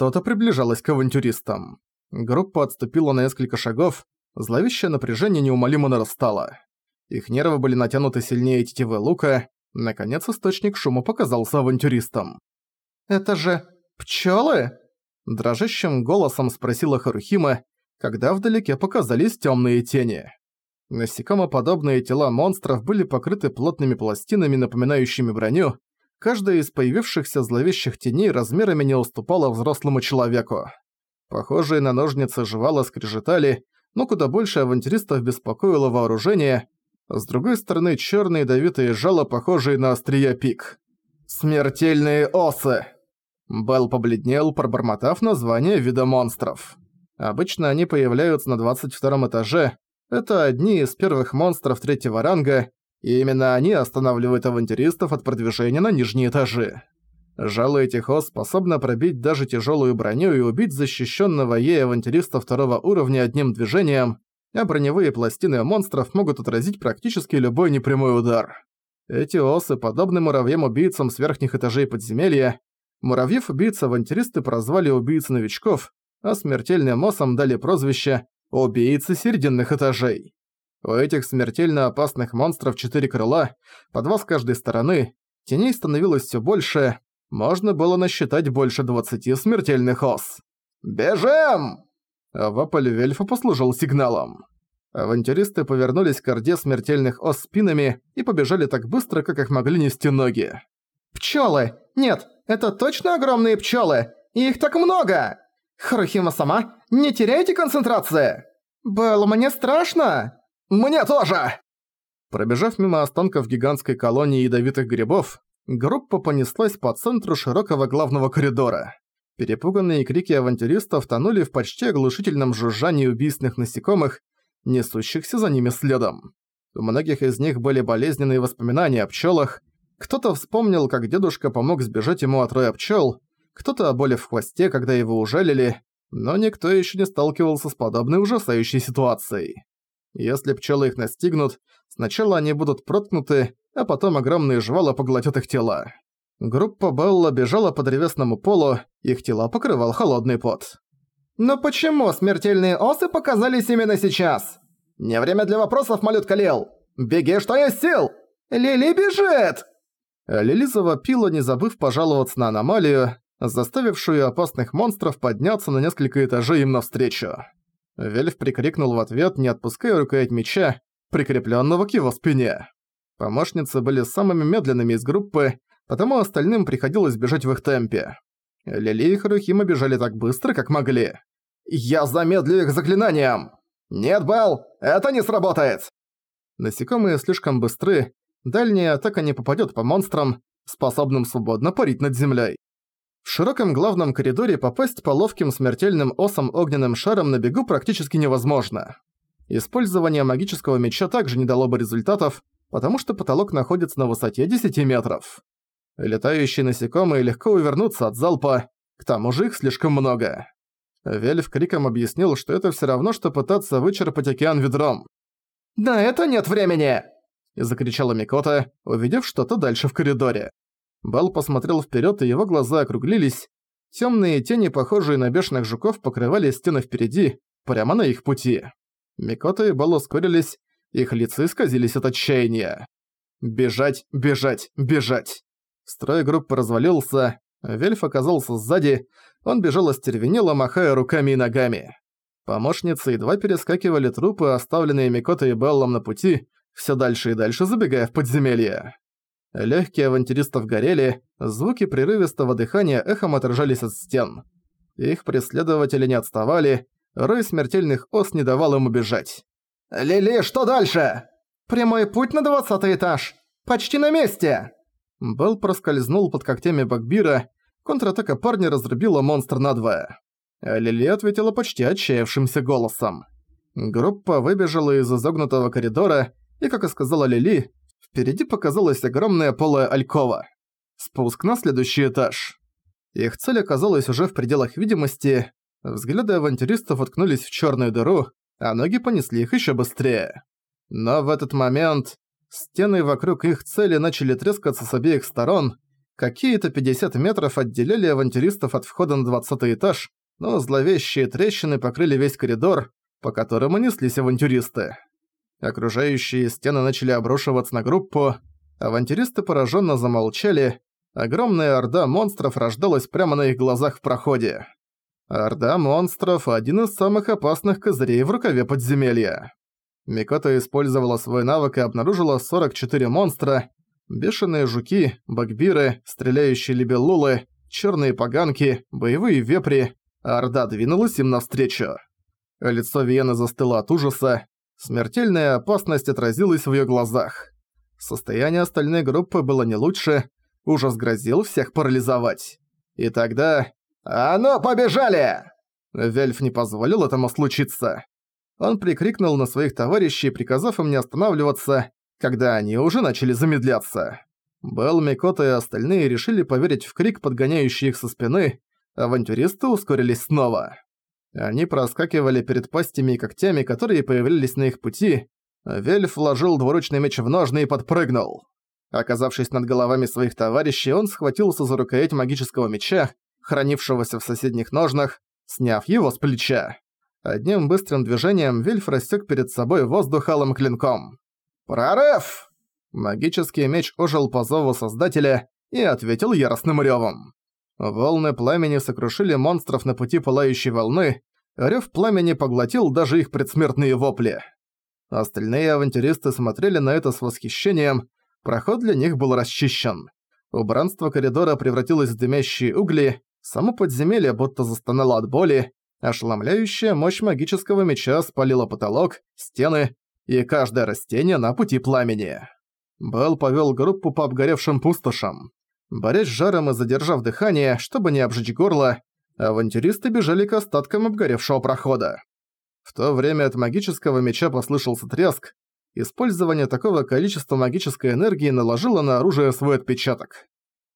Что-то приближалось к авантюристам. Группа отступила на несколько шагов, зловещее напряжение неумолимо нарастало. Их нервы были натянуты сильнее тетивы лука, наконец источник шума показался авантюристам. «Это же пчелы? Дрожащим голосом спросила Харухима, когда вдалеке показались темные тени. Насекомоподобные тела монстров были покрыты плотными пластинами, напоминающими броню. Каждая из появившихся зловещих теней размерами не уступала взрослому человеку. Похожие на ножницы жвала скрежетали, но куда больше авантюристов беспокоило вооружение. С другой стороны, черные давитые жало, похожие на острия пик. «Смертельные осы!» Белл побледнел, пробормотав название вида монстров. Обычно они появляются на 22 этаже. Это одни из первых монстров третьего ранга, и именно они останавливают авантюристов от продвижения на нижние этажи. Жало этих ос способно пробить даже тяжелую броню и убить защищенного ей авантюриста второго уровня одним движением, а броневые пластины монстров могут отразить практически любой непрямой удар. Эти осы подобны муравьям-убийцам с верхних этажей подземелья, Муравьев-убийц авантюристы прозвали убийцы-новичков, а смертельным осам дали прозвище «убийцы серединных этажей». У этих смертельно опасных монстров четыре крыла, по два с каждой стороны, теней становилось все больше, можно было насчитать больше двадцати смертельных ос. «Бежим!» Вопль Вельфа послужил сигналом. Авантюристы повернулись к орде смертельных ос спинами и побежали так быстро, как их могли нести ноги. «Пчёлы! Нет, это точно огромные пчелы? Их так много! Харухима сама, не теряйте концентрации! Белл, мне страшно! Мне тоже!» Пробежав мимо останков гигантской колонии ядовитых грибов, группа понеслась по центру широкого главного коридора. Перепуганные крики авантюристов тонули в почти оглушительном жужжании убийственных насекомых, несущихся за ними следом. У многих из них были болезненные воспоминания о пчелах, кто-то вспомнил, как дедушка помог сбежать ему от роя пчёл, кто-то о боли в хвосте, когда его ужалили, но никто ещё не сталкивался с подобной ужасающей ситуацией. Если пчёлы их настигнут, сначала они будут проткнуты, а потом огромные жвала поглотят их тела. Группа Белла бежала по древесному полу, их тела покрывал холодный пот. «Но почему смертельные осы показались именно сейчас?» «Не время для вопросов, малютка Лил! Беги, что есть сил! Лили бежит!» Лили завопила, не забыв пожаловаться на аномалию, заставившую опасных монстров подняться на несколько этажей им навстречу. Вельф прикрикнул в ответ, не отпуская рукоять меча, прикреплённого к его спине. Помощницы были самыми медленными из группы, потому остальным приходилось бежать в их темпе. Лили и Харухима бежали так быстро, как могли. «Я замедлю их заклинанием!» «Нет, Белл, это не сработает!» Насекомые слишком быстры, дальняя атака не попадёт по монстрам, способным свободно парить над землей. В широком главном коридоре попасть по ловким смертельным осам огненным шаром на бегу практически невозможно. Использование магического меча также не дало бы результатов, потому что потолок находится на высоте 10 метров. Летающие насекомые легко увернутся от залпа, к тому же их слишком много. Вельф криком объяснил, что это всё равно, что пытаться вычерпать океан ведром. «На это нет времени!» закричала Микота, увидев что-то дальше в коридоре. Бал посмотрел вперед, и его глаза округлились. Темные тени, похожие на бешеных жуков, покрывали стены впереди, прямо на их пути. Микота и Бал ускорились, их лица исказились от отчаяния. Бежать, бежать, бежать. Строй группы развалился, Вельф оказался сзади, он бежал остервенело, махая руками и ногами. Помощницы едва перескакивали трупы, оставленные Микото и Беллом на пути, все дальше и дальше забегая в подземелье. Легкие авантюристов горели, звуки прерывистого дыхания эхом отражались от стен. Их преследователи не отставали, рой смертельных ос не давал им убежать. «Лили, что дальше?» «Прямой путь на двадцатый этаж! Почти на месте!» Белл проскользнул под когтями Багбира, контратака парня разрубила монстр надвое. А Лили ответила почти отчаявшимся голосом. Группа выбежала из изогнутого коридора и, как и сказала Лили, впереди показалась огромная полая алькова. Спуск на следующий этаж. Их цель оказалась уже в пределах видимости, взгляды авантюристов уткнулись в черную дыру, а ноги понесли их еще быстрее. Но в этот момент стены вокруг их цели начали трескаться с обеих сторон, Какие-то 50 метров отделяли авантюристов от входа на 20 этаж, но зловещие трещины покрыли весь коридор, по которому неслись авантюристы. Окружающие стены начали обрушиваться на группу, авантюристы пораженно замолчали, огромная орда монстров рождалась прямо на их глазах в проходе. Орда монстров – один из самых опасных козырей в рукаве подземелья. Микота использовала свой навык и обнаружила 44 монстра, бешеные жуки, багбиры, стреляющие либеллулы, черные поганки, боевые вепри, Орда двинулась им навстречу. Лицо Виены застыло от ужаса, смертельная опасность отразилась в её глазах. Состояние остальной группы было не лучше, ужас грозил всех парализовать. И тогда... «А ну, побежали!» Вельф не позволил этому случиться. Он прикрикнул на своих товарищей, приказав им не останавливаться, когда они уже начали замедляться. Белл, Микота и остальные решили поверить в крик, подгоняющий их со спины, авантюристы ускорились снова. Они проскакивали перед пастями и когтями, которые появлялись на их пути. Вельф вложил двуручный меч в ножны и подпрыгнул. Оказавшись над головами своих товарищей, он схватился за рукоять магического меча, хранившегося в соседних ножнах, сняв его с плеча. Одним быстрым движением Вельф рассек перед собой воздух алым клинком. «Прорыв!» Магический меч ожил по зову Создателя и ответил яростным рёвом. Волны пламени сокрушили монстров на пути пылающей волны, рёв пламени поглотил даже их предсмертные вопли. Остальные авантюристы смотрели на это с восхищением, проход для них был расчищен. Убранство коридора превратилось в дымящие угли, само подземелье будто застонало от боли, ошеломляющая мощь магического меча спалила потолок, стены и каждое растение на пути пламени. Белл повёл группу по обгоревшим пустошам. Борясь с жаром и задержав дыхание, чтобы не обжечь горло, авантюристы бежали к остаткам обгоревшего прохода. В то время от магического меча послышался треск. Использование такого количества магической энергии наложило на оружие свой отпечаток.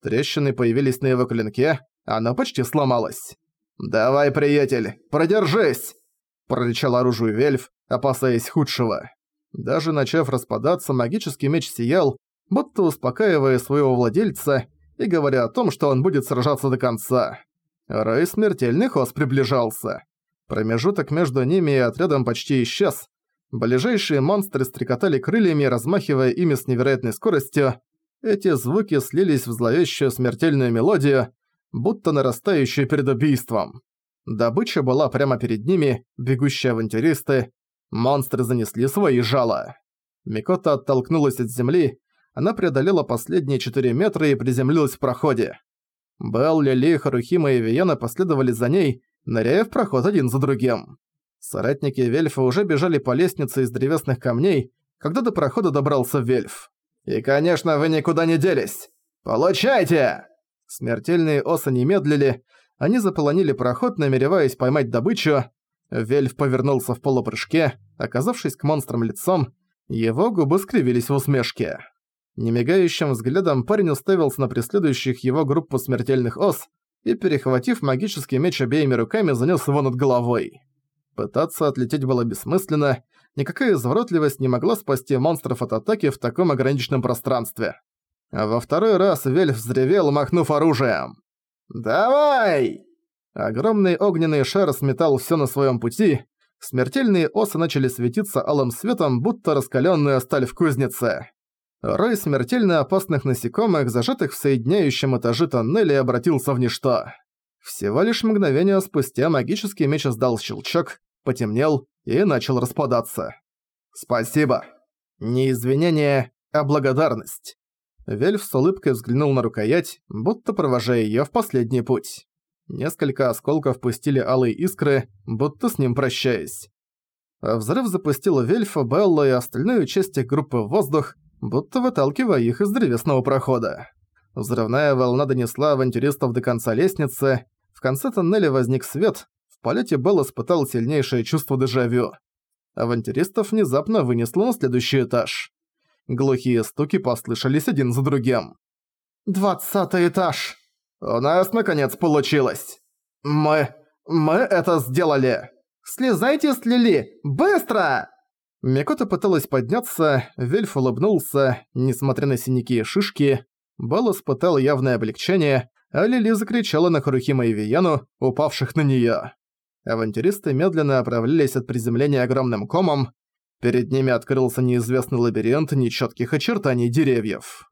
Трещины появились на его клинке, оно почти сломалось. «Давай, приятель, продержись!» – прорычал оружие Вельф, опасаясь худшего. Даже начав распадаться, магический меч сиял, будто успокаивая своего владельца и говоря о том, что он будет сражаться до конца. Рой смертельных ос приближался. Промежуток между ними и отрядом почти исчез. Ближайшие монстры стрекотали крыльями, размахивая ими с невероятной скоростью. Эти звуки слились в зловещую смертельную мелодию, будто нарастающую перед убийством. Добыча была прямо перед ними, бегущие авантюристы. Монстры занесли свои жала. Микота оттолкнулась от земли, она преодолела последние 4 метра и приземлилась в проходе. Белл, Лили, Харухима и Виена последовали за ней, ныряя в проход один за другим. Соратники Вельфа уже бежали по лестнице из древесных камней, когда до прохода добрался Вельф. «И, конечно, вы никуда не делись! Получайте!» Смертельные осы не медлили, они заполонили проход, намереваясь поймать добычу. Вельф повернулся в полупрыжке, оказавшись к монстрам лицом, его губы скривились в усмешке. Немигающим взглядом парень уставился на преследующих его группу смертельных ос и, перехватив магический меч обеими руками, занес его над головой. Пытаться отлететь было бессмысленно, никакая изворотливость не могла спасти монстров от атаки в таком ограниченном пространстве. А во второй раз Вельф взревел, махнув оружием. «Давай!» Огромный огненный шар сметал всё на своём пути, смертельные осы начали светиться алым светом, будто раскалённая сталь в кузнице. Рой смертельно опасных насекомых, зажатых в соединяющем этаже тоннеля, обратился в ничто. Всего лишь мгновение спустя магический меч издал щелчок, потемнел и начал распадаться. «Спасибо. Не извинение, а благодарность». Вельф с улыбкой взглянул на рукоять, будто провожая её в последний путь. Несколько осколков пустили алые искры, будто с ним прощаясь. Взрыв запустил Вельфа, Белла и остальную часть их группы в воздух, будто выталкивая их из древесного прохода. Взрывная волна донесла авантюристов до конца лестницы, в конце тоннеля возник свет, в полете Белл испытал сильнейшее чувство дежавю. Авантюристов внезапно вынесло на следующий этаж. Глухие стуки послышались один за другим. «Двадцатый этаж! У нас наконец получилось! Мы... мы это сделали! Слезайте с Лили! Быстро!» Микота пыталась подняться, Вельф улыбнулся, несмотря на синяки и шишки. Белл испытал явное облегчение, а Лили закричала на Харухима и Вияну, упавших на неё. Авантюристы медленно оправлялись от приземления огромным комом. Перед ними открылся неизвестный лабиринт нечётких очертаний деревьев.